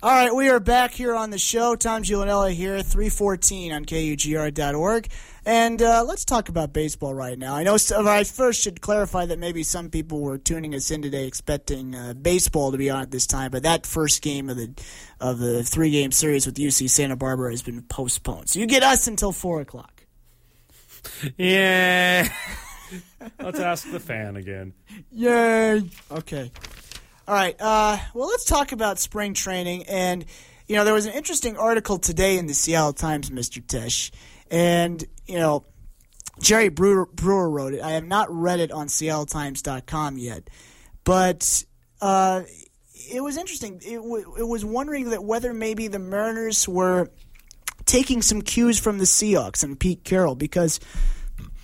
All right, we are back here on the show. Tom Giulianella here, 314 on KUGR.org. And uh, let's talk about baseball right now. I know I first should clarify that maybe some people were tuning us in today expecting uh, baseball to be on at this time, but that first game of the of the three game series with UC Santa Barbara has been postponed. So you get us until 4 o'clock. Yeah. Let's ask the fan again. Yay. Okay. All right. Uh, well, let's talk about spring training. And, you know, there was an interesting article today in the Seattle Times, Mr. Tisch. And, you know, Jerry Brewer, Brewer wrote it. I have not read it on SeattleTimes.com yet. But uh, it was interesting. It, w- it was wondering that whether maybe the Mariners were taking some cues from the Seahawks and Pete Carroll because,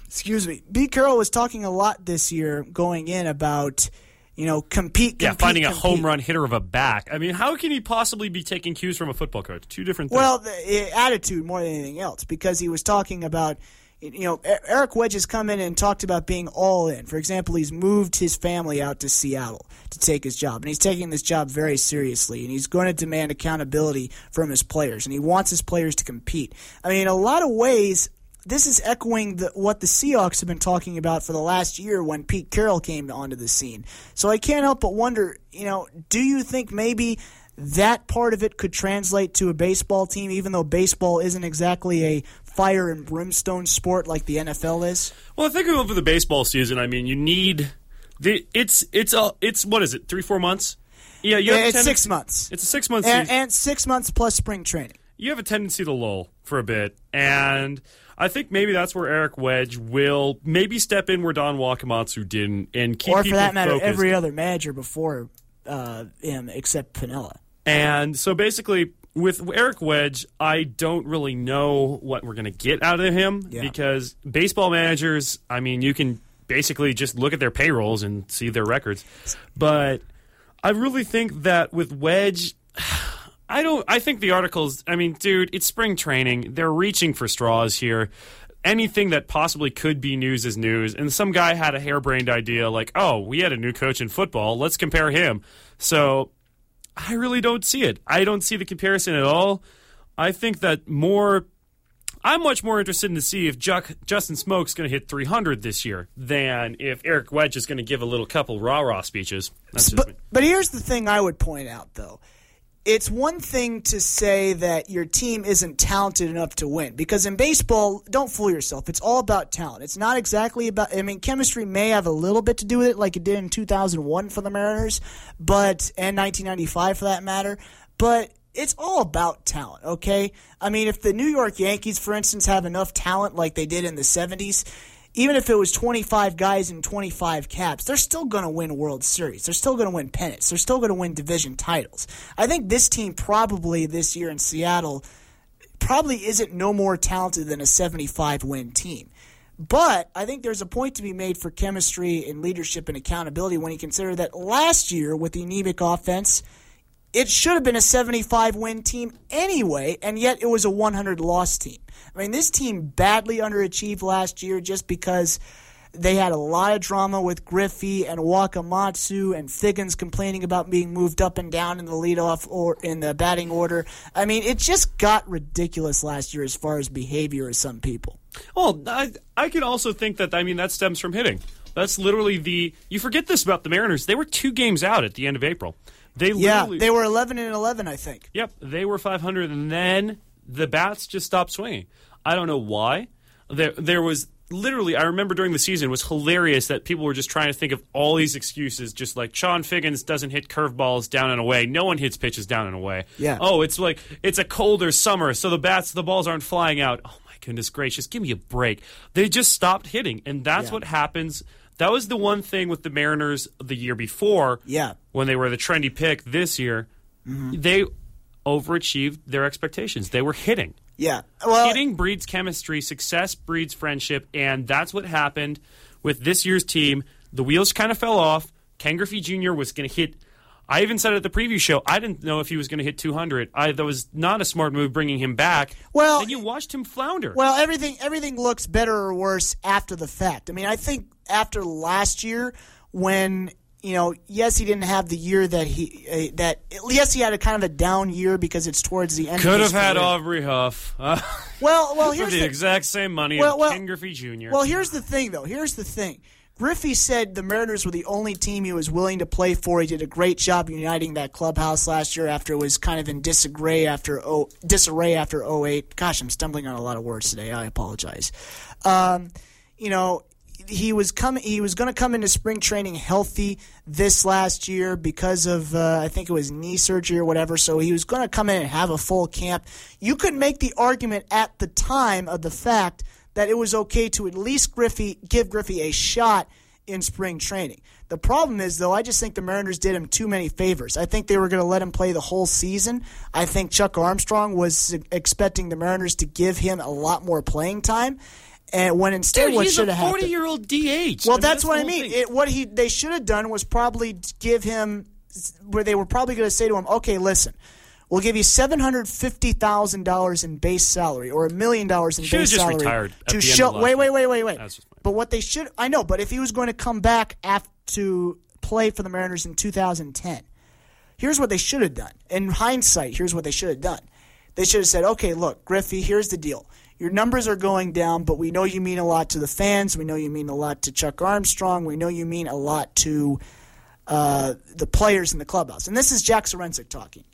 excuse me, Pete Carroll was talking a lot this year going in about – you know, compete, compete yeah, finding compete. a home run hitter of a back. I mean, how can he possibly be taking cues from a football coach? Two different things. Well, the, uh, attitude more than anything else, because he was talking about, you know, Eric Wedge has come in and talked about being all in. For example, he's moved his family out to Seattle to take his job, and he's taking this job very seriously, and he's going to demand accountability from his players, and he wants his players to compete. I mean, in a lot of ways, this is echoing the, what the Seahawks have been talking about for the last year when Pete Carroll came onto the scene. So I can't help but wonder, you know, do you think maybe that part of it could translate to a baseball team, even though baseball isn't exactly a fire and brimstone sport like the NFL is? Well, I think over the baseball season, I mean, you need the it's it's a it's what is it three four months? Yeah, you yeah, it's six months. It's a six months and, and six months plus spring training. You have a tendency to lull for a bit, and I think maybe that's where Eric Wedge will maybe step in where Don Wakamatsu didn't and keep or for that matter, focused. every other manager before uh, him except Piniella. And so basically, with Eric Wedge, I don't really know what we're going to get out of him yeah. because baseball managers, I mean, you can basically just look at their payrolls and see their records. But I really think that with Wedge, I don't. I think the articles. I mean, dude, it's spring training. They're reaching for straws here. Anything that possibly could be news is news. And some guy had a harebrained idea, like, "Oh, we had a new coach in football. Let's compare him." So, I really don't see it. I don't see the comparison at all. I think that more. I'm much more interested in to see if Justin Smoak's going to hit 300 this year than if Eric Wedge is going to give a little couple rah rah speeches. But, but here's the thing I would point out, though it's one thing to say that your team isn't talented enough to win because in baseball don't fool yourself. It's all about talent. It's not exactly about i mean chemistry may have a little bit to do with it like it did in 2001 for the mariners but and 1995 for that matter but it's all about talent okay? I mean if the new york yankees for instance have enough talent like they did in the 70s even if it was 25 guys and 25 caps, they're still going to win World Series. They're still going to win pennants. They're still going to win division titles. I think this team probably this year in Seattle probably isn't no more talented than a 75 win team. But I think there's a point to be made for chemistry and leadership and accountability when you consider that last year with the anemic offense, it should have been a 75 win team anyway, and yet it was a 100 loss team. I mean, this team badly underachieved last year just because they had a lot of drama with Griffey and Wakamatsu and Figgins complaining about being moved up and down in the leadoff or in the batting order. I mean, it just got ridiculous last year as far as behavior of some people. Well, I I can also think that I mean that stems from hitting. That's literally the you forget this about the Mariners. They were two games out at the end of April. They yeah, they were eleven and eleven, I think. Yep, they were five hundred, and then the bats just stopped swinging. I don't know why. There, there was literally. I remember during the season it was hilarious that people were just trying to think of all these excuses, just like Chone Figgins doesn't hit curveballs down and away. No one hits pitches down and away. Yeah. Oh, it's like it's a colder summer, so the bats, the balls aren't flying out. Oh my goodness gracious, give me a break. They just stopped hitting, and that's yeah. what happens. That was the one thing with the Mariners the year before. Yeah. When they were the trendy pick this year, mm-hmm. they overachieved their expectations. They were hitting. Yeah. Well, hitting breeds chemistry, success breeds friendship, and that's what happened with this year's team. The wheels kind of fell off. Ken Griffey Jr. was going to hit. I even said at the preview show, I didn't know if he was going to hit 200. I, that was not a smart move bringing him back. Well, and you watched him flounder. Well, everything everything looks better or worse after the fact. I mean, I think after last year when you know, yes, he didn't have the year that he uh, that yes, he had a kind of a down year because it's towards the end. Could have had Aubrey Huff. Uh, well, well, here's the, the, exact same money well, well, Ken Griffey Jr. Well, here's the thing, though. Here's the thing. Griffey said the Mariners were the only team he was willing to play for. He did a great job uniting that clubhouse last year after it was kind of in disarray after oh, disarray after 08. Gosh, I'm stumbling on a lot of words today. I apologize. Um, you know, he was coming. He was going to come into spring training healthy this last year because of uh, I think it was knee surgery or whatever. So he was going to come in and have a full camp. You could make the argument at the time of the fact that it was okay to at least Griffey give Griffey a shot in spring training. The problem is, though, I just think the Mariners did him too many favors. I think they were going to let him play the whole season. I think Chuck Armstrong was expecting the Mariners to give him a lot more playing time. And when instead, Dude, what should have happened? Forty-year-old DH. Well, I mean, that's, that's, what I mean. It, what he they should have done was probably give him where they were probably going to say to him, "Okay, listen, we'll give you seven hundred fifty thousand dollars in base salary or a million dollars in base salary to show." Wait, wait, wait, wait, wait. But what they should, I know, but if he was going to come back after to play for the Mariners in 2010, here's what they should have done. In hindsight, here's what they should have done. They should have said, "Okay, look, Griffey, here's the deal." Your numbers are going down, but we know you mean a lot to the fans. We know you mean a lot to Chuck Armstrong. We know you mean a lot to uh, the players in the clubhouse. And this is Jack Zduriencik talking.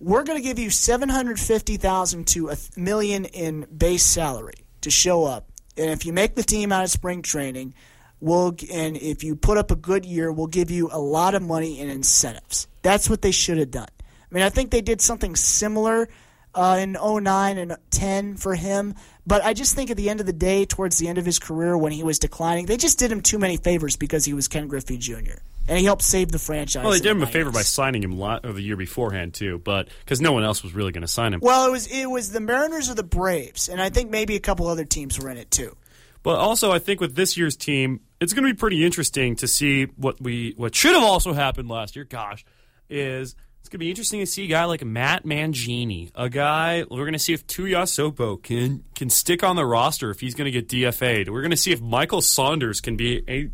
We're going to give you seven hundred fifty thousand to a million in base salary to show up, and if you make the team out of spring training, we'll and if you put up a good year, we'll give you a lot of money in incentives. That's what they should have done. I mean, I think they did something similar uh, in 09 and 10 for him. But I just think at the end of the day, towards the end of his career when he was declining, they just did him too many favors because he was Ken Griffey Jr. And he helped save the franchise. Well, they did him a favor by signing him lot, of the year beforehand too, but because no one else was really going to sign him. Well, it was it was the Mariners or the Braves, and I think maybe a couple other teams were in it too. But also, I think with this year's team, it's going to be pretty interesting to see what we what should have also happened last year. Gosh, is it's going to be interesting to see a guy like Matt Mangini, a guy we're going to see if Tuiasosopo can can stick on the roster if he's going to get DFA'd. We're going to see if Michael Saunders can be a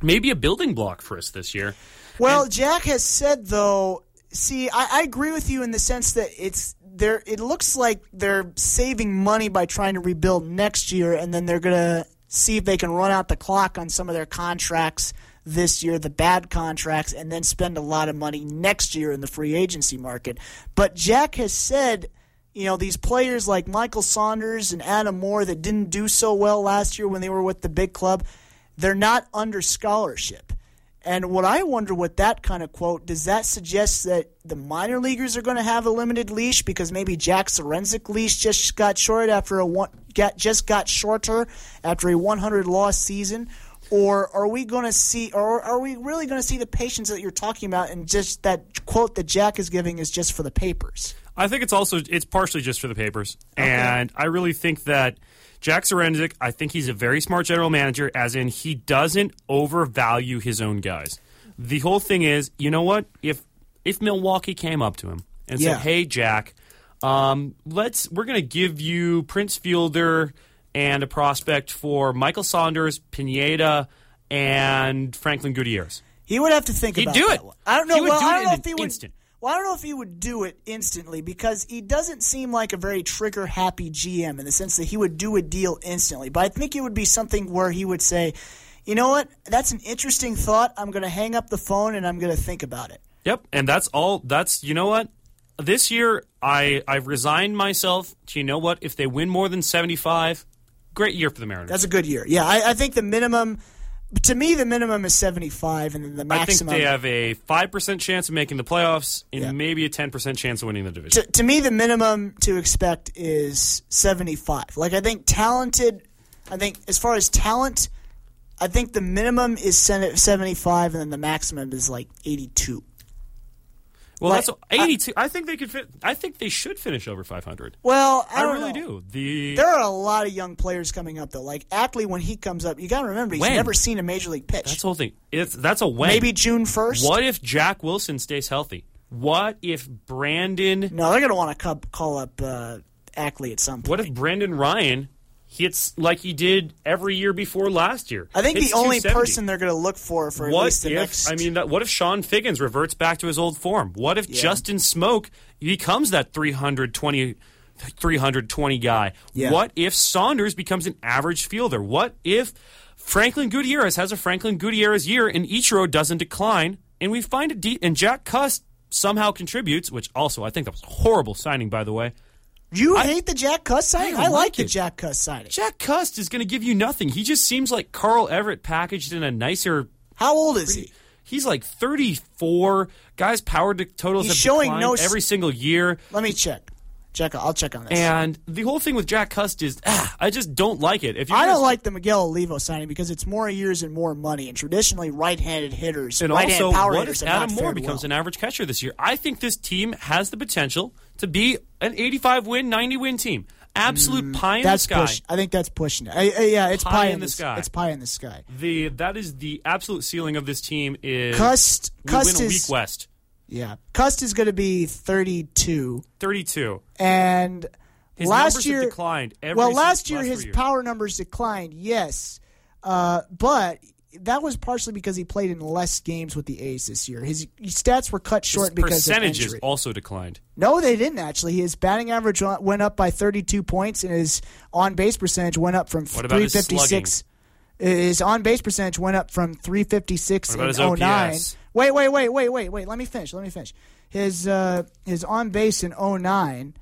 maybe a building block for us this year. Well, and, Jack has said though. See, I, I agree with you in the sense that it's there. It looks like they're saving money by trying to rebuild next year, and then they're going to see if they can run out the clock on some of their contracts this year, the bad contracts, and then spend a lot of money next year in the free agency market. But Jack has said, you know, these players like Michael Saunders and Adam Moore that didn't do so well last year when they were with the big club, they're not under scholarship. And what I wonder with that kind of quote, does that suggest that the minor leaguers are going to have a limited leash because maybe Jack Zduriencik leash just got short after a one, got, just got shorter after a 100 loss season? Or are we going to see, or are we really going to see the patience that you're talking about, and just that quote that Jack is giving is just for the papers? I think it's also it's partially just for the papers, okay. and I really think that Jack Zduriencik, I think he's a very smart general manager, as in he doesn't overvalue his own guys. The whole thing is, you know what? If if Milwaukee came up to him and yeah. said, "Hey, Jack, um, let's we're going to give you Prince Fielder." And a prospect for Michael Saunders, Pineda, and Franklin Gutierrez. He would have to think He'd about do it. I don't know. He well, do I don't know if he would. Instant. Well, I don't know if he would do it instantly because he doesn't seem like a very trigger happy GM in the sense that he would do a deal instantly. But I think it would be something where he would say, "You know what? That's an interesting thought. I'm going to hang up the phone and I'm going to think about it." Yep, and that's all. That's you know what. This year, I I've resigned myself to you know what. If they win more than seventy five, great year for the Mariners. That's a good year. Yeah, I, I think the minimum. To me, the minimum is seventy-five, and then the maximum. I think they have a five percent chance of making the playoffs, and yeah. maybe a ten percent chance of winning the division. To, to me, the minimum to expect is seventy-five. Like I think talented. I think as far as talent, I think the minimum is seventy-five, and then the maximum is like eighty-two. Well, like, that's eighty-two. I, I, think they could fit. I think they should finish over five hundred. Well, I, I really know. do. The there are a lot of young players coming up though. Like Ackley, when he comes up, you got to remember he's when? never seen a major league pitch. That's the whole thing. It's that's a when. Maybe June first. What if Jack Wilson stays healthy? What if Brendan? No, they're going to want to call up uh, Ackley at some point. What if Brendan Ryan? Hits like he did every year before last year. I think Hits the only person they're going to look for for at What least the if next. I mean, that, what if Chone Figgins reverts back to his old form? What if Justin Smoak becomes that 320, 320 guy? Yeah. What if Saunders becomes an average fielder? What if Franklin Gutierrez has a Franklin Gutierrez year and Ichiro doesn't decline, and we find a de- and Jack Cust somehow contributes, which also I think that was a horrible signing, by the way. You hate the Jack Cust signing? I I, like like the. Jack Cust signing. Jack Cust is going to give you nothing. He just seems like Carl Everett packaged in a nicer How old is he? He's like 34. Guys' power to totals He's have showing no every single year. Let me check. Check. I'll check on this. And the whole thing with Jack Cust is, ah, I just don't like it. If I don't like the Miguel Olivo signing because it's more years and more money, and traditionally right-handed hitters, And right-handed also, power what hitters if Adam Moore becomes well. an average catcher this year? I think this team has the potential to be an 85 win, 90 win team. Absolute pie in the Mm, sky. push. I think that's pushing it. I, I- yeah, it's Pie pie, in in the the sky. It's pie in the sky. The that is the absolute ceiling of this team is Cust, we Cust win a week is West. yeah. Cust is going to be 32, 32. and His last year declined well, last year his years. power numbers declined. Yes, uh, but that was partially because he played in less games with the A's this year. His, his stats were cut short His because percentages also declined. No, they didn't actually. His batting average went up by 32 points, and his on base percentage went up from What about his 356. His on base percentage went up from 356 What in 09. Wait, wait, wait, wait, wait, wait. Let me finish. Let me finish. His uh, his on base in 09 uh,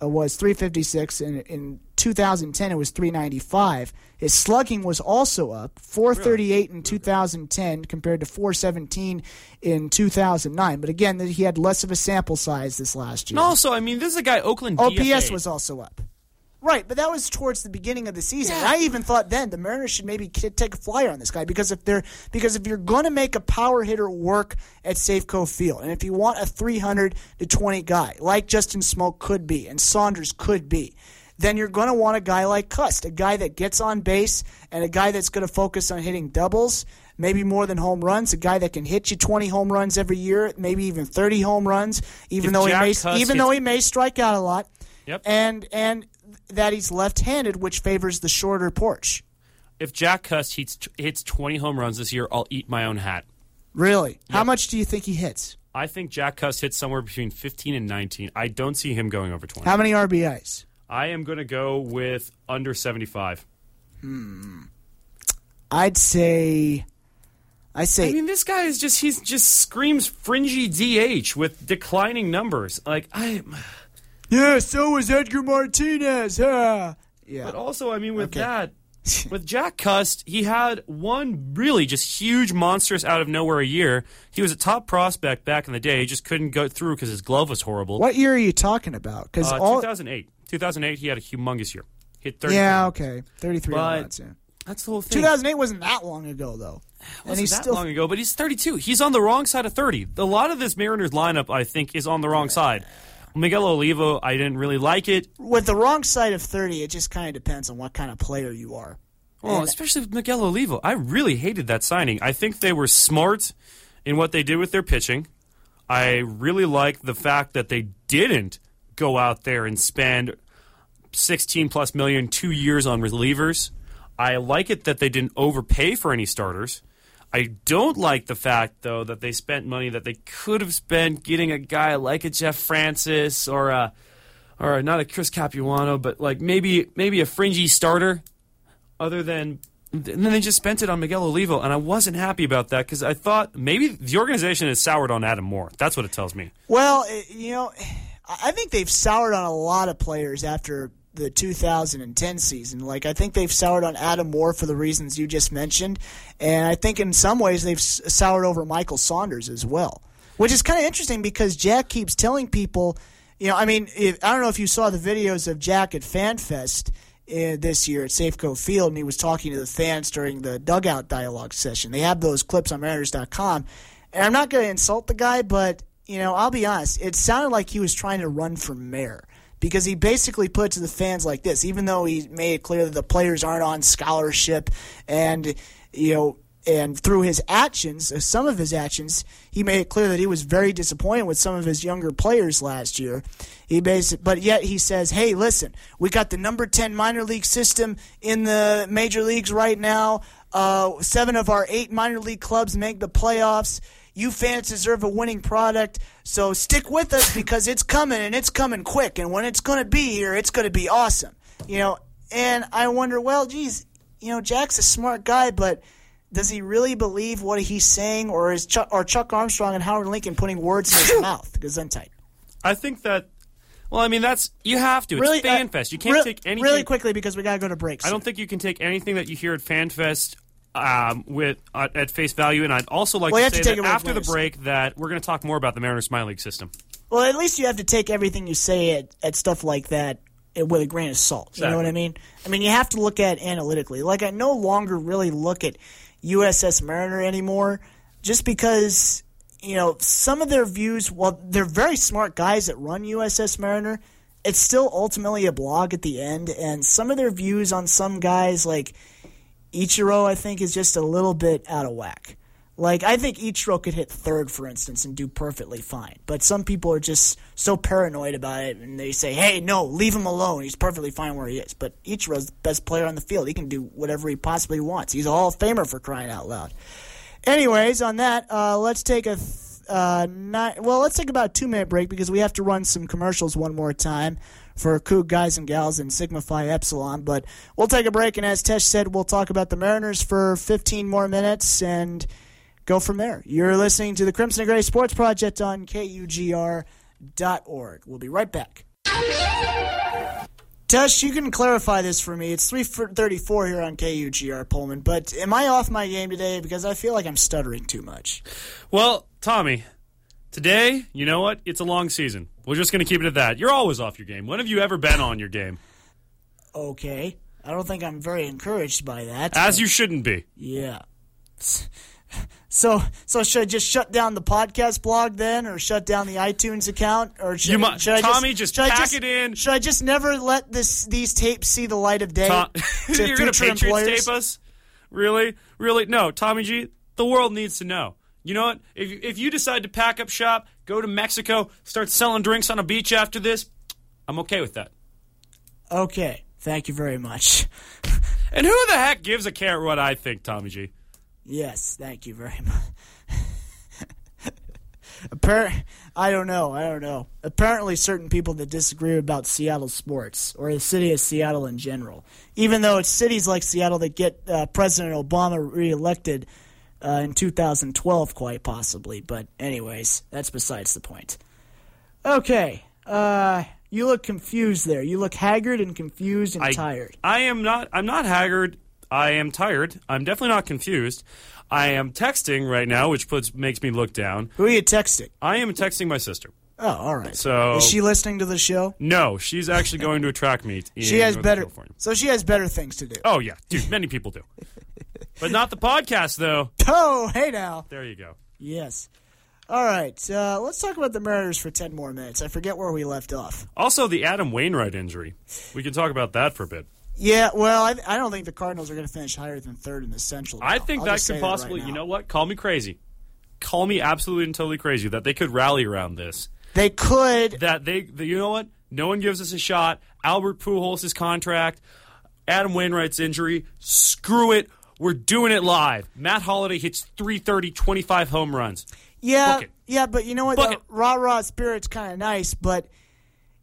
Uh, was 356, and in 2010 it was 395. His slugging was also up, 438 in 2010 compared to 417 in 2009. But again, he had less of a sample size this last year. And also, I mean, this is a guy Oakland OPS DFA. was also up. Right, but that was towards the beginning of the season. Yeah. And I even thought then the Mariners should maybe take a flyer on this guy because if they're because if you're going to make a power hitter work at Safeco Field, and if you want a 300 to 20 guy like Justin Smoak could be and Saunders could be, then you're going to want a guy like Cust, a guy that gets on base and a guy that's going to focus on hitting doubles, maybe more than home runs, a guy that can hit you 20 home runs every year, maybe even 30 home runs, even If though Jack he may Cust even though he may strike out a lot Yep. and and that he's left-handed, which favors the shorter porch. if Jack Cust hits, hits 20 home runs this year, I'll eat my own hat. Really? How much do you think he hits? I think Jack Cust hits somewhere between 15 and 19. I don't see him going over 20. How many RBIs? I am going to go with under 75. Hmm. I'd say. I say I mean, this guy is just, he's just screams fringy DH with declining numbers. Like, I. yeah. So was Edgar Martinez. Huh? Yeah. But also, I mean, with Okay. that, with Jack Cust, he had one really just huge, monstrous, out of nowhere a year. He was a top prospect back in the day. He just couldn't go through because his glove was horrible. What year are you talking about? Because Uh, all. 2008. 2008, he had a humongous year. Hit 30. Yeah. Okay. Thirty-three But- home runs. Yeah. That's the whole thing. 2008 wasn't that long ago, though. and Wasn't he's that still. long ago, but he's 32. He's on the wrong side of 30. A lot of this Mariners lineup, I think, is on the wrong side. Miguel Olivo, I didn't really like it. With the wrong side of 30, it just kind of depends on what kind of player you are. Well, And- especially with Miguel Olivo. I really hated that signing. I think they were smart in what they did with their pitching. I really like the fact that they didn't go out there and spend 16 plus million two years on relievers. I like it that they didn't overpay for any starters. I don't like the fact though that they spent money that they could have spent getting a guy like a Jeff Francis or a or not a Chris Capuano, but like maybe maybe a fringy starter other than and then they just spent it on Miguel Olivo, and I wasn't happy about that because I thought maybe the organization has soured on Adam Moore. That's what it tells me. Well, eh, you know, I think they've soured on a lot of players after the 2010 season. Like, I think they've soured on Adam Moore for the reasons you just mentioned, and I think in some ways they've soured over Michael Saunders as well, which is kind of interesting because Jack keeps telling people, you know, I mean, if, I don't know if you saw the videos of Jack at FanFest. Uh, this year at Safeco Field, and he was talking to the fans during the dugout dialogue session. They have those clips on Mariners.com, and I'm not going to insult the guy, but you know, I'll be honest. It sounded like he was trying to run for mayor because he basically put to the fans like this. Even though he made it clear that the players aren't on scholarship, and you know, and through his actions, uh, some of his actions, he made it clear that he was very disappointed with some of his younger players last year. He basically, but yet he says, "Hey, listen, we got the number ten minor league system in the major leagues right now. Uh, seven of our eight minor league clubs make the playoffs. You fans deserve a winning product, so stick with us because it's coming and it's coming quick. And when it's going to be here, it's going to be awesome. You know." And I wonder, well, geez, you know, Jack's a smart guy, but does he really believe what he's saying, or is Chuck, or Chuck Armstrong and Howard Lincoln putting words in his mouth? Gesundheit. I think that. Well, I mean, that's you have to. It's Really, uh, FanFest. You can't re- take anything. really quickly because we gotta go to break. I don't think you can take anything that you hear at FanFest um, with uh, at face value. And I'd also like Well, to say to that after the break that we're going to talk more about the Mariners minor league system. Well, at least you have to take everything you say at, at stuff like that with a grain of salt. You know what I mean? I mean, you have to look at it analytically. Like, I no longer really look at USS Mariner anymore just because, you know, some of their views, while they're very smart guys that run USS Mariner, it's still ultimately a blog at the end. And some of their views on some guys, like Ichiro, I think, is just a little bit out of whack. Like I think Ichiro could hit third, for instance, and do perfectly fine. But some people are just so paranoid about it, and they say, "Hey, no, leave him alone. He's perfectly fine where he is." But Ichiro's the best player on the field. He can do whatever he possibly wants. He's a Hall of Famer for crying out loud. Anyways, on that, uh, let's take a th- uh, well, let's take about a two minute break because we have to run some commercials one more time for Coug guys and gals and Sigma Phi Epsilon. But we'll take a break, and as Tesh said, we'll talk about the Mariners for 15 more minutes and go from there. You're listening to the Crimson and Gray Sports Project on KUGR.org. We'll be right back. Tesh, you can clarify this for me. It's 334 here on KUGR Pullman, but am I off my game today? Because I feel like I'm stuttering too much. Well, Tommy, today, you know what? It's a long season. We're just going to keep it at that. You're always off your game. When have you ever been on your game? Okay. I don't think I'm very encouraged by that. As you shouldn't be. Yeah. So, so should I just shut down the podcast blog then, or shut down the iTunes account, or should, You should I Tommy, just should I pack it in. Should I just never let this these tapes see the light of day Tom- to You're going to Patriots employers? tape us? Really? Really? No, Tommy G, the world needs to know. You know what? If, if you decide to pack up shop, go to Mexico, start selling drinks on a beach after this, I'm okay with that. Okay, thank you very much. And who the heck gives a care what I think, Tommy G? Yes, thank you very much. Appar- I don't know. I don't know. Apparently, certain people that disagree about Seattle sports or the city of Seattle in general, even though it's cities like Seattle that get uh, President Obama reelected uh, in 2012, quite possibly. But, anyways, that's besides the point. Okay. Uh, you look confused there. You look haggard and confused and I, tired. I am not. I'm not haggard. I am tired. I'm definitely not confused. I am texting right now, which puts makes me look down. Who are you texting? I am texting my sister. Oh, all right. So- is she listening to the show? No, she's actually going to a track meet. She has Northern better. California. So she has better things to do. Oh yeah, dude. Many people do, but not the podcast though. Oh, hey now. There you go. Yes. All right. Uh, let's talk about the Mariners for ten more minutes. I forget where we left off. Also, the Adam Wainwright injury. We can talk about that for a bit. Yeah. Well, I, I don't think the Cardinals are going to finish higher than third in the Central. I think I'll that just say could right possibly. you know what? Call me crazy. Call me absolutely and totally crazy that they could rally around this. They could. That they, the, you know what? No one gives us a shot. Albert Pujols' contract, Adam Wainwright's injury. Screw it. We're doing it live. Matt Holliday hits 330, 25 home runs. Yeah. Yeah, but you know what? Book The it. rah rah spirit's kind of nice, but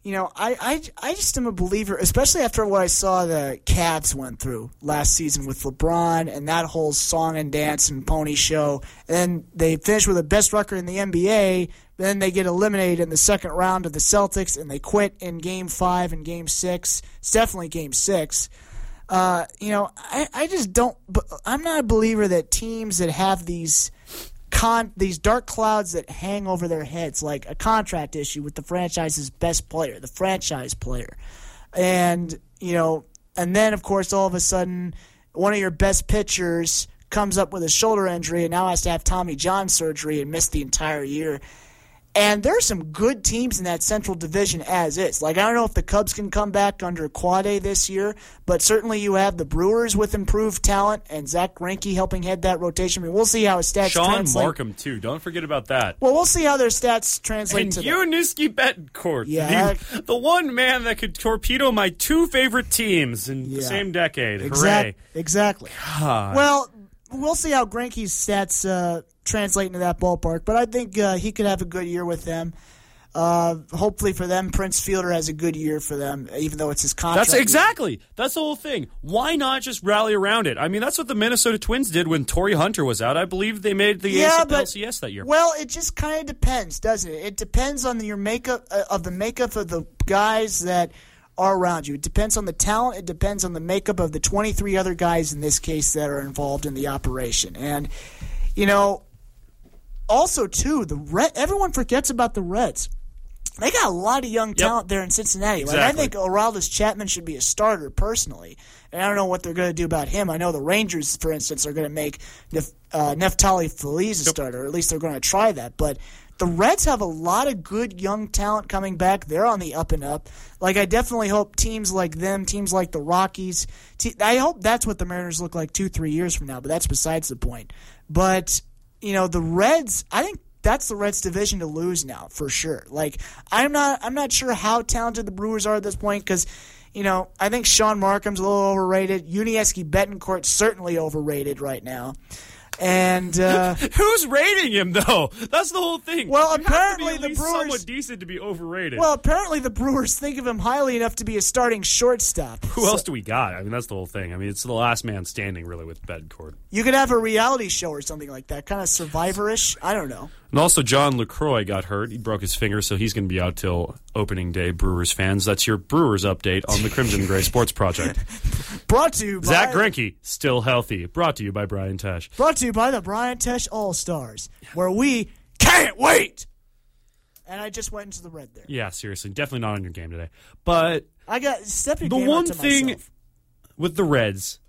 you know, I, I I just am a believer, especially after what I saw the Cavs went through last season with LeBron and that whole song and dance and pony show. And then they finish with the best record in the NBA. Then they get eliminated in the second round of the Celtics, and they quit in Game Five and Game Six. It's definitely Game Six. Uh, you know, I, I just don't. I'm not a believer that teams that have these con these dark clouds that hang over their heads, like a contract issue with the franchise's best player, the franchise player, and you know, and then of course all of a sudden one of your best pitchers comes up with a shoulder injury and now has to have Tommy John surgery and miss the entire year. And there's some good teams in that Central Division as is. Like I don't know if the Cubs can come back under Quade this year, but certainly you have the Brewers with improved talent and Zach Greinke helping head that rotation. I mean, we'll see how his stats Sean translate. Marcum too. Don't forget about that. Well, we'll see how their stats translate And to Yuniesky Betancourt, Yeah. the, the one man that could torpedo my two favorite teams in the same decade. Exact- Hooray! Exactly. Well, we'll see how Greinke's stats uh, translate into that ballpark, but I think uh, he could have a good year with them. Uh, hopefully for them, Prince Fielder has a good year for them, even though it's his contract. That's year. exactly. That's the whole thing. Why not just rally around it? I mean, that's what the Minnesota Twins did when Torii Hunter was out. I believe they made the Yeah, but LCS that year. Well, it just kind of depends, doesn't it? It depends on your makeup uh, of the makeup of the guys that are around you. It depends on the talent. It depends on the makeup of the 23 other guys in this case that are involved in the operation. And you know, also too, the Red, everyone forgets about the Reds. They got a lot of young talent there in Cincinnati. Like I think Aroldis Chapman should be a starter personally, and I don't know what they're going to do about him. I know the Rangers, for instance, are going to make Nef- uh, Neftali Feliz a starter, or at least they're going to try that. But the Reds have a lot of good young talent coming back. They're on the up and up. Like I definitely hope teams like them, teams like the Rockies. Te- I hope that's what the Mariners look like two, three years from now. But that's besides the point. But you know the Reds. I think that's the Reds division to lose now for sure. Like I'm not I'm not sure how talented the Brewers are at this point because you know I think Shaun Marcum's a little overrated. Yuniesky Betancourt certainly overrated right now. And uh, Who's rating him though? That's the whole thing. Well, You have to be apparently the Brewers- somewhat decent to be overrated. well, apparently the Brewers think of him highly enough to be a starting shortstop. Who else do we got? I mean, that's the whole thing. I mean, it's the last man standing really with Bedcord. You could have a reality show or something like that, kind of survivor-ish. I don't know. And also, John Lucroy got hurt. He broke his finger, so he's going to be out till opening day. Brewers fans, that's your Brewers update on the Crimson Gray Sports Project. Brought to you by Zach Greinke still healthy. Brought to you by Brian Tesh. Brought to you by the Brian Tesh All Stars, where we can't wait. And I just went into the red there. Yeah, seriously, definitely not on your game today. But I got step your The one thing- myself. with the Reds,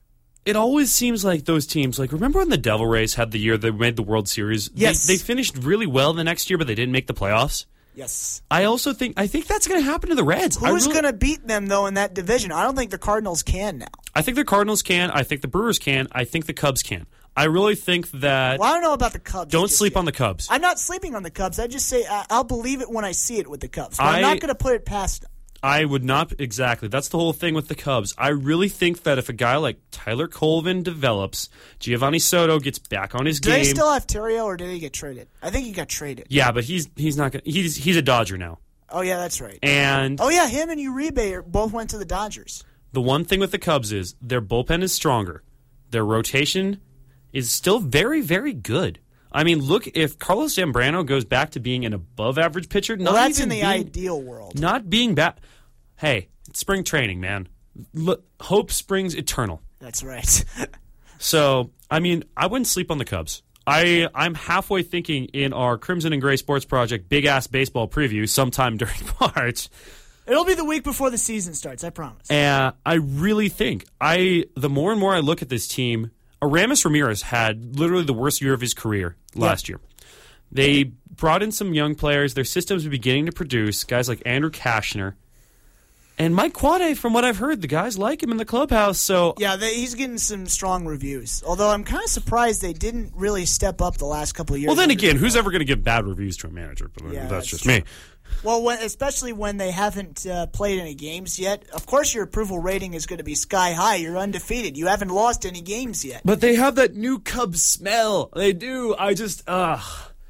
it always seems like those teams. Like remember when the Devil Rays had the year they made the World Series? They- Yes. they, finished really well the next year, but they didn't make the playoffs. Yes. I also think I think that's going to happen to the Reds. Who's really- going to beat them though in that division? I don't think the Cardinals can now. I think the Cardinals can. I think the Brewers can. I think the Cubs can. I really think that. Well, I don't know about the Cubs. don't sleep yet. on the Cubs. I'm not sleeping on the Cubs. I just say I- I'll believe it when I see it with the Cubs. But I- I'm not going to put it past them. I would not exactly. That's the whole thing with the Cubs. I really think that if a guy like Tyler Colvin develops, Geovany Soto gets back on his Do game. they still have Theriot or did he get traded? I think he got traded. yeah, but he's he's not. Gonna, he's he's a Dodger now. Oh yeah, that's right. And Oh yeah, him and Uribe are- both went to the Dodgers. the one thing with the Cubs is their bullpen is stronger. Their rotation is still very very good. I mean, look if Carlos Zambrano goes back to being an above average pitcher. Not Well, that's even in the being, ideal world. Not being bad. Hey, it's spring training, man. Look, hope springs eternal. That's right. So, I mean, I wouldn't sleep on the Cubs. I I'm halfway thinking in our Crimson and Gray Sports Project big ass baseball preview sometime during March. It'll be the week before the season starts. I promise. And I really think I the more and more I look at this team, Aramis Ramirez had literally the worst year of his career last year. They brought in some young players. Their systems are beginning to produce guys like Andrew Cashner. And Mike Quade, from what I've heard, the guys like him in the clubhouse. So Yeah, they, he's getting some strong reviews. Although I'm kind of surprised they didn't really step up the last couple of years. Well, then again, who's ever going to give bad reviews to a manager? But Yeah, that's, that's just true. me. Well, when, especially when they haven't uh, played any games yet. Of course, your approval rating is going to be sky high. You're undefeated. You haven't lost any games yet. But they have that new Cubs smell. They do. I just, ugh.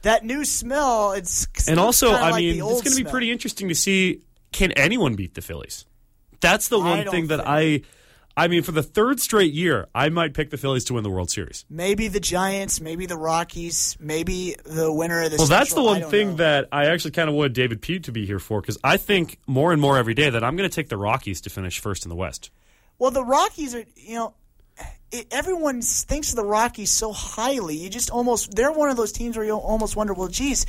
That new smell, it's And also, I like mean, it's going to be smell. pretty interesting to see can anyone beat the Phillies. That's the one thing that think- I, I mean, for the third straight year, I might pick the Phillies to win the World Series. Maybe the Giants, maybe the Rockies, maybe the winner of the. Well, that's the one thing know. that I actually kind of wanted David Pete to be here for because I think more and more every day that I'm going to take the Rockies to finish first in the West. Well, the Rockies are, you know, it, everyone thinks of the Rockies so highly. You just almost, they're one of those teams where you almost wonder, well, geez,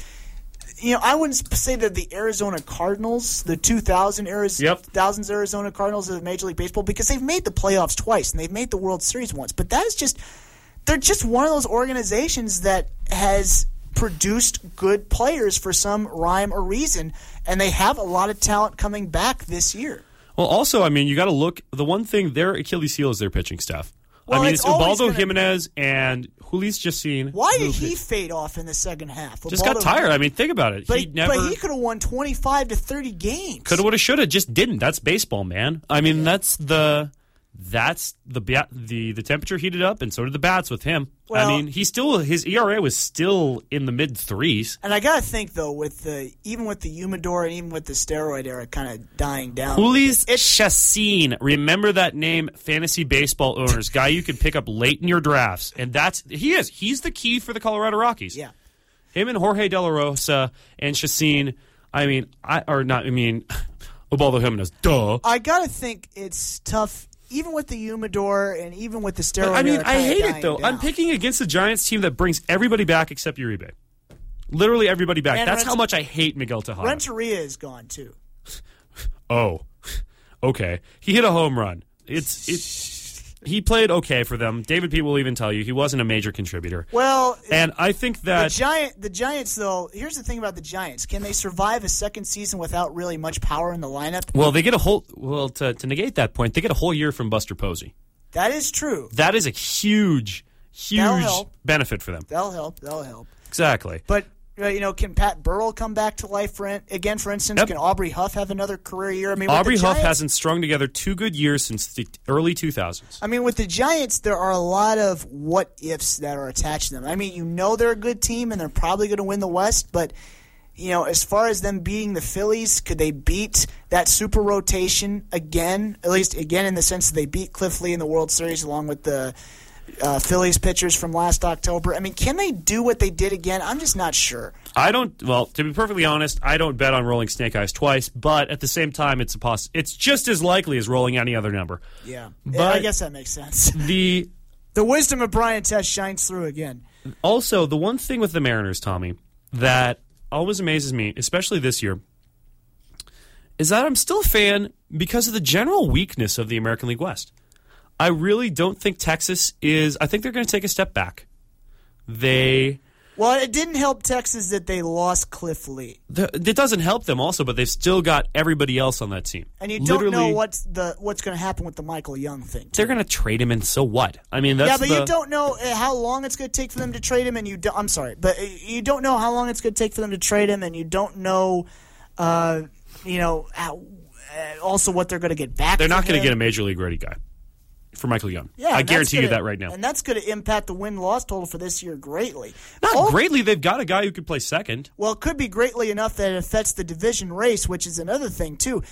you know, I wouldn't say that the Arizona Cardinals, the 2000 Arizona, Yep. thousands Arizona Cardinals of Major League Baseball, because they've made the playoffs twice and they've made the World Series once. But that is just, they're just one of those organizations that has produced good players for some rhyme or reason, and they have a lot of talent coming back this year. Well, also, I mean, you got to look. The one thing their Achilles heel is their pitching staff. Well, I mean, it's it's Ubaldo Jimenez and Jhoulys Chacin. Why did he fade off in the second half? just got tired? I mean, think about it. But he never but he could have won twenty five to thirty games. could have, would have, should have. Just didn't. That's baseball, man. I mean, that's the that's the the the temperature heated up, and so did the bats with him. I mean, he still his ERA was still in the mid threes. And I gotta think though, with the even with the humidor and even with the steroid era kind of dying down. Jhoulys It's Chacin. Remember that name, fantasy baseball owners. Guy you can pick up late in your drafts. And that's he is. He's the key for the Colorado Rockies. yeah. Him and Jorge De La Rosa and Chacin. I mean, I or not. I mean, Ubaldo Jimenez. Duh. I gotta think it's tough, even with the humidor and even with the steroid. I mean, I hate it though. I'm picking against the Giants team that brings everybody back except Uribe. Literally everybody back. And That's Rent- how much I hate Miguel Tejada. Renteria is gone too. oh, okay. He hit a home run. It's it. He played okay for them. David Pete will even tell you he wasn't a major contributor. Well, And I think that the giant, the Giants though. Here's the thing about the Giants: can they survive a second season without really much power in the lineup? well, they get a whole well to, to negate that point, they get a whole year from Buster Posey. That is true. That is a huge, huge benefit for them. That'll help. That'll help. Exactly. But Uh, you know, can Pat Burrell come back to life for again? For instance, Yep. can Aubrey Huff have another career year? I mean, Aubrey the Huff hasn't strung together two good years since the early 2000s. I mean, with the Giants, there are a lot of what ifs that are attached to them. I mean, you know they're a good team and they're probably going to win the West, but you know, as far as them beating the Phillies, could they beat that super rotation again? At least again in the sense that they beat Cliff Lee in the World Series along with the uh, Phillies pitchers from last October. I mean, can they do what they did again? I'm just not sure. I don't. Well, to be perfectly honest, I don't bet on rolling snake eyes twice. But at the same time, it's a poss- It's just as likely as rolling any other number. Yeah, But- I guess that makes sense. The the wisdom of Brian Tesh shines through again. also the one thing with the Mariners, Tommy, that always amazes me, especially this year, is that I'm still a fan because of the general weakness of the American League West. I really don't think Texas is. I think they're going to take a step back. They. Well, it didn't help Texas that they lost Cliff Lee. th- It doesn't help them also, but they've still got everybody else on that team. And you don't know what's the what's going to happen with the Michael Young thing. too. They're going to trade him, and so what? I mean, that's yeah, but the, you don't know uh, how long it's going to take for them to trade him, and you don't, I'm sorry, but uh, you don't know how long it's going to take for them to trade him, and you don't know, uh, you know, how, uh, also what they're going to get back. They're not going to get a major league ready guy for Michael Young. Yeah, I guarantee you gonna- that right now. and that's going to impact the win loss total for this year greatly. Not greatly. They've got a guy who could play second. Well, it could be greatly enough that it affects the division race, which is another thing too.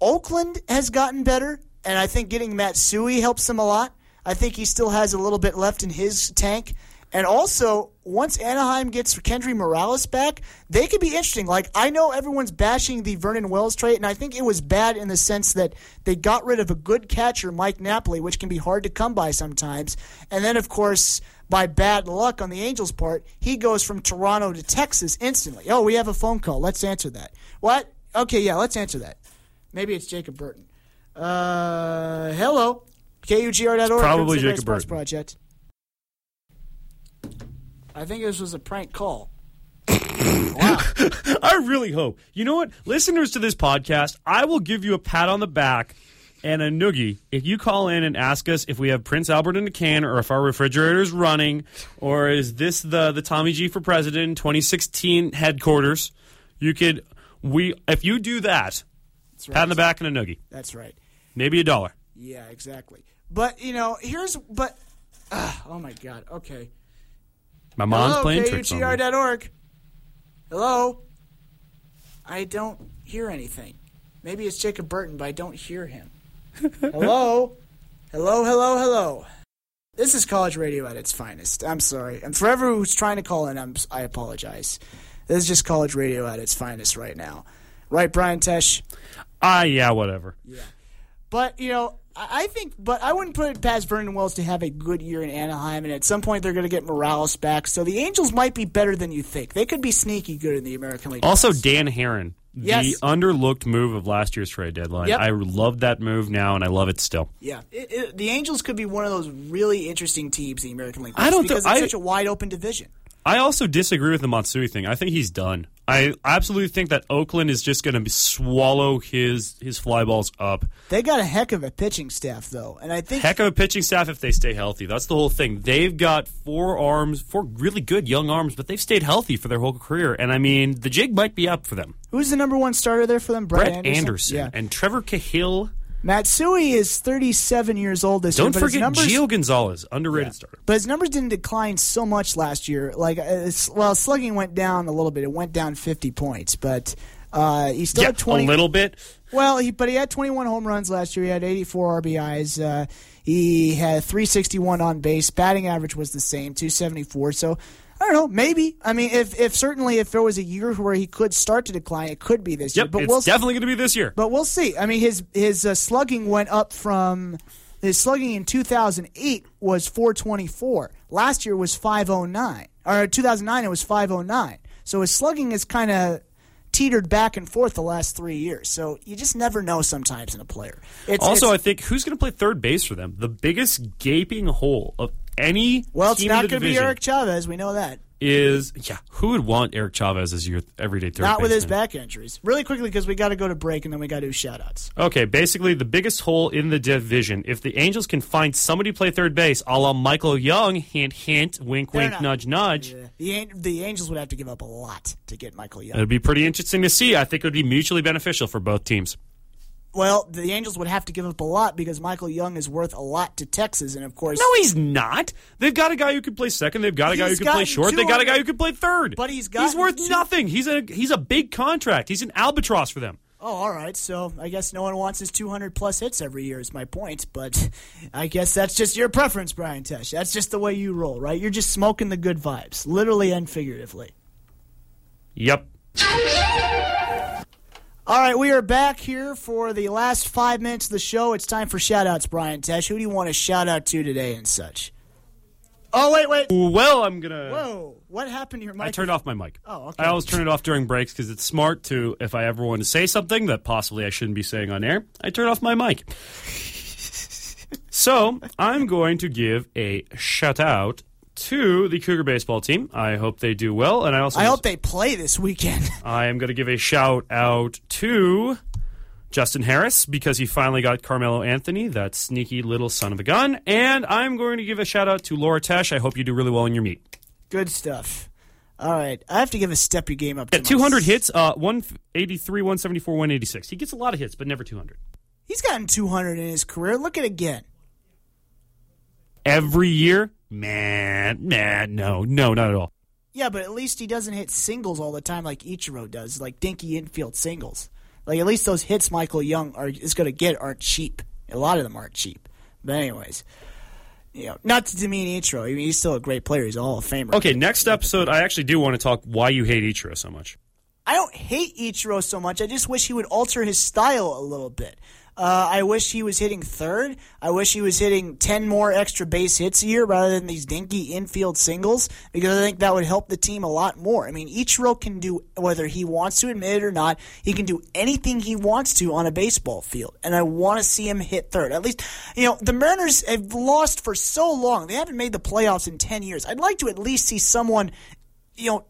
Oakland has gotten better, and I think getting Matsui helps them a lot. I think he still has a little bit left in his tank. And also, once Anaheim gets Kendry Morales back, they could be interesting. Like I know everyone's bashing the Vernon Wells trade, and I think it was bad in the sense that they got rid of a good catcher, Mike Napoli, which can be hard to come by sometimes. And then, of course, by bad luck on the Angels' part, he goes from Toronto to Texas instantly. Oh, we have a phone call. Let's answer that. What? Okay, yeah, let's answer that. Maybe it's Jacob Burton. Uh, hello. KUGR.org. probably Jacob Burton. Project. I think this was a prank call. I really hope. You know what? Listeners to this podcast, I will give you a pat on the back and a noogie if you call in and ask us if we have Prince Albert in a can or if our refrigerator is running or is this the the Tommy G for President 2016 headquarters. You could we if you do that, That's pat on the back and a noogie. That's right. Maybe a dollar. Yeah, exactly. But you know, here's but. ah, oh my God. Okay. My mom's Hello, playing tricks on me. Hello. I don't hear anything. Maybe it's Jacob Burton, but I don't hear him. hello. Hello. Hello. Hello. This is college radio at its finest. I'm sorry, and for everyone who's trying to call in, I'm, I apologize. This is just college radio at its finest right now, right, Brian Tesh? Ah, yeah, whatever. Yeah. But you know, I I think, but I wouldn't put it past Vernon Wells to have a good year in Anaheim, and at some point they're going to get Morales back. So the Angels might be better than you think. They could be sneaky good in the American League. Also, Dan Haren, Yes. the underlooked move of last year's trade deadline. Yep. I love that move now, and I love it still. yeah, it, it, the Angels could be one of those really interesting teams in the American League. I don't because thi- it's I- such a wide open division. I also disagree with the Matsui thing. I think he's done. I absolutely think that Oakland is just going to swallow his his fly balls up. They got a heck of a pitching staff, though, and I think heck of a pitching staff if they stay healthy. That's the whole thing. They've got four arms, four really good young arms, but they've stayed healthy for their whole career. And I mean, the jig might be up for them. Who's the number one starter there for them? Brett, Brett Anderson, Anderson Yeah. and Trevor Cahill. Matsui is 37 years old this Don't year. his forget numbers, Gio Gonzalez, underrated starter. But his numbers didn't decline so much last year. Like, uh, well, slugging went down a little bit. It went down 50 points, but uh, he still Yeah, had 20. a little bit. Well, he, but he had 21 home runs last year. He had 84 RBIs. Uh, he had 361 on base. Batting average was the same, 274. So I don't know. Maybe. I mean, if if certainly if there was a year where he could start to decline, it could be this year. But it's we'll definitely going to be this year. but we'll see. I mean, his his uh, slugging went up from his slugging in 2008 was 424. Last year was 509. Or 2009 it was 509. So his slugging is kind of teetered back and forth the last three years. So you just never know sometimes in a player. It's, Also, it's- I think who's going to play third base for them? The biggest gaping hole of any well, it's not going to be Eric Chavez. We know that. is yeah. Who would want Eric Chavez as your everyday third? Not with his back injuries. Really quickly because we got to go to break and then we got to do shout outs. Okay, basically the biggest hole in the division. If the Angels can find somebody to play third base, a la Michael Young, hint hint, wink They're wink, not- nudge nudge. The, the Angels would have to give up a lot to get Michael Young. It'd be pretty interesting to see. I think it would be mutually beneficial for both teams. Well, the Angels would have to give up a lot because Michael Young is worth a lot to Texas, and of course, No, he's not. They've got a guy who can play second. They've got a guy who can play short. They got a guy who can play third. But he's he's gotten worth two- nothing. He's a he's a big contract. He's an albatross for them. oh, all right. So I guess no one wants his 200 plus hits every year. Is my point, but I guess that's just your preference, Brian Tesh. That's just the way you roll, right? You're just smoking the good vibes, literally and figuratively. Yep. All right, we are back here for the last five minutes of the show. It's time for shout outs, Brian Tesh. Who do you want to shout out to today and such? Oh, wait, wait. Well, I'm gonna. Whoa. What happened to your mic? I turned off my mic. Oh, okay. I always turn it off during breaks because it's smart to, if I ever want to say something that possibly I shouldn't be saying on air, I turn off my mic. so I'm going to give a shout out to the Cougar baseball team. I hope they do well, and I also I hope they play this weekend. I am going to give a shout out to Justin Harris because he finally got Carmelo Anthony, that sneaky little son of a gun. And I'm going to give a shout out to Laura Tesh. I hope you do really well in your meet. Good stuff. All right, I have to give a step your game up. To Yeah, 200 my- hits, uh, 183, 174, 186. He gets a lot of hits, but never 200. He's gotten 200 in his career. Look at it again. Every year? Man, man, no, no, not at all. Yeah, but at least he doesn't hit singles all the time like Ichiro does, like dinky infield singles. Like at least those hits Michael Young are is going to get aren't cheap. A lot of them aren't cheap. But anyways, you know, not to demean Ichiro. I mean, he's still a great player. He's a Hall of Famer. Okay, next episode, I actually do want to talk why you hate Ichiro so much. I don't hate Ichiro so much. I just wish he would alter his style a little bit. Uh, I wish he was hitting third. I wish he was hitting 10 more extra base hits a year rather than these dinky infield singles because I think that would help the team a lot more. I mean, Ichiro can do, whether he wants to admit it or not, he can do anything he wants to on a baseball field. And I want to see him hit third. At least, you know, the Mariners have lost for so long. They haven't made the playoffs in 10 years. I'd like to at least see someone, you know,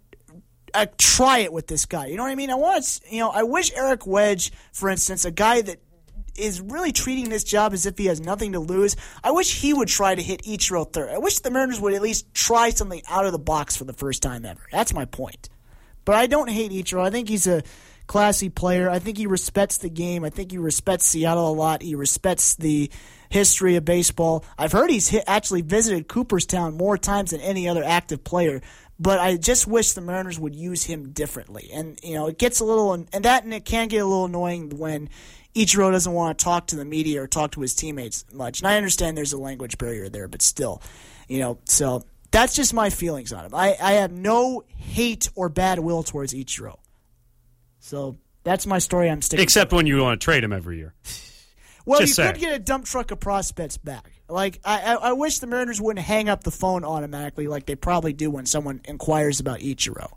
uh, try it with this guy. You know what I mean? I want, you know, I wish Eric Wedge, for instance, a guy that is really treating this job as if he has nothing to lose. I wish he would try to hit Ichiro third. I wish the Mariners would at least try something out of the box for the first time ever. That's my point. But I don't hate Ichiro. I think he's a classy player. I think he respects the game. I think he respects Seattle a lot. He respects the history of baseball. I've heard he's hit, actually visited Cooperstown more times than any other active player. But I just wish the Mariners would use him differently. And you know, it gets a little and that and it can get a little annoying when Ichiro doesn't want to talk to the media or talk to his teammates much. And I understand there's a language barrier there, but still, you know, so that's just my feelings on him. I, I have no hate or bad will towards Ichiro. So that's my story. I'm sticking. Except when you want to trade him every year. well, just you saying. could get a dump truck of prospects back. Like I, I, I wish the Mariners wouldn't hang up the phone automatically, like they probably do when someone inquires about Ichiro.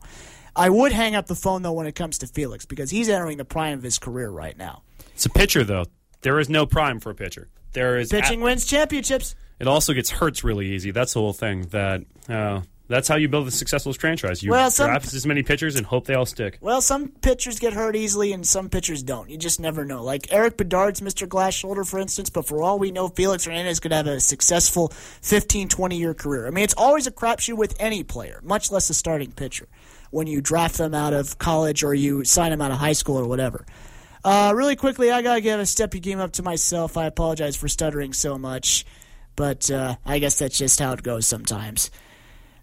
I would hang up the phone though when it comes to Felix because he's entering the prime of his career right now. It's a pitcher, though. There is no prime for a pitcher. There is Pitching wins championships. It also gets hurts really easy. That's the whole thing. That uh, That's how you build a successful franchise. You Well, some- draft as many pitchers and hope they all stick. Well, some pitchers get hurt easily and some pitchers don't. You just never know. Like Erik Bedard's Mr. Glass Shoulder, for instance, but for all we know, Felix Hernandez could have a successful 15, 20 year career. I mean, it's always a crapshoot with any player, much less a starting pitcher, when you draft them out of college or you sign them out of high school or whatever. Uh, really quickly, I got to give a step you game up to myself. I apologize for stuttering so much, but uh, I guess that's just how it goes sometimes.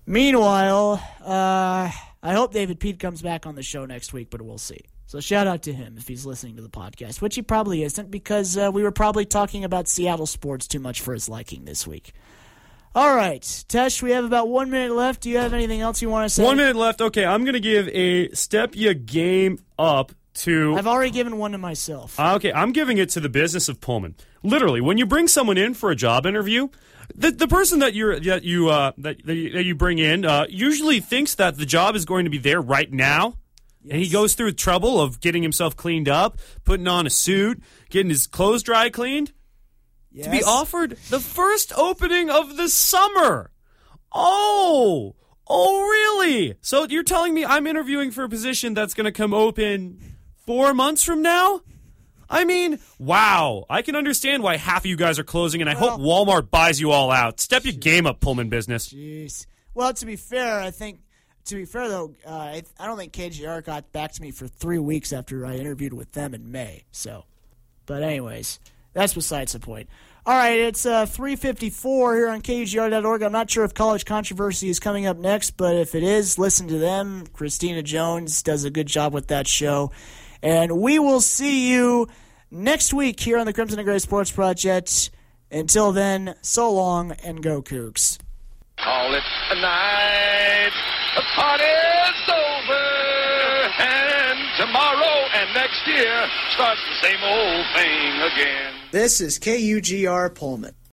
Meanwhile, uh, I hope David Pete comes back on the show next week, but we'll see. So shout out to him if he's listening to the podcast, which he probably isn't because uh, we were probably talking about Seattle sports too much for his liking this week. All right, Tesh, we have about one minute left. Do you have anything else you want to say? One minute left. Okay, I'm going to give a step you game up to. I've already given one to myself. Uh, okay, I'm giving it to the business of Pullman. Literally, when you bring someone in for a job interview, the the person that you're that you uh, that that you, bring in uh, usually thinks that the job is going to be there right now. And he goes through the trouble of getting himself cleaned up, putting on a suit, getting his clothes dry cleaned, yes. to be offered the first opening of the summer. Oh, oh, really? So you're telling me I'm interviewing for a position that's going to come open four months from now? I mean, wow. I can understand why half of you guys are closing, and I Well- hope Walmart buys you all out. Step your game up, Pullman business. Jeez. Well, to be fair, I think to be fair though, uh, I, I don't think KGR got back to me for three weeks after I interviewed with them in May. So, but anyways, that's besides the point. All right, it's uh, 354 here on KGR.org. I'm not sure if College Controversy is coming up next, but if it is, listen to them. Christina Jones does a good job with that show. And we will see you next week here on the Crimson and Gray Sports Project. Until then, so long and go Cougs. Call it a night. The party's over. And tomorrow and next year starts the same old thing again. This is KUGR Pullman.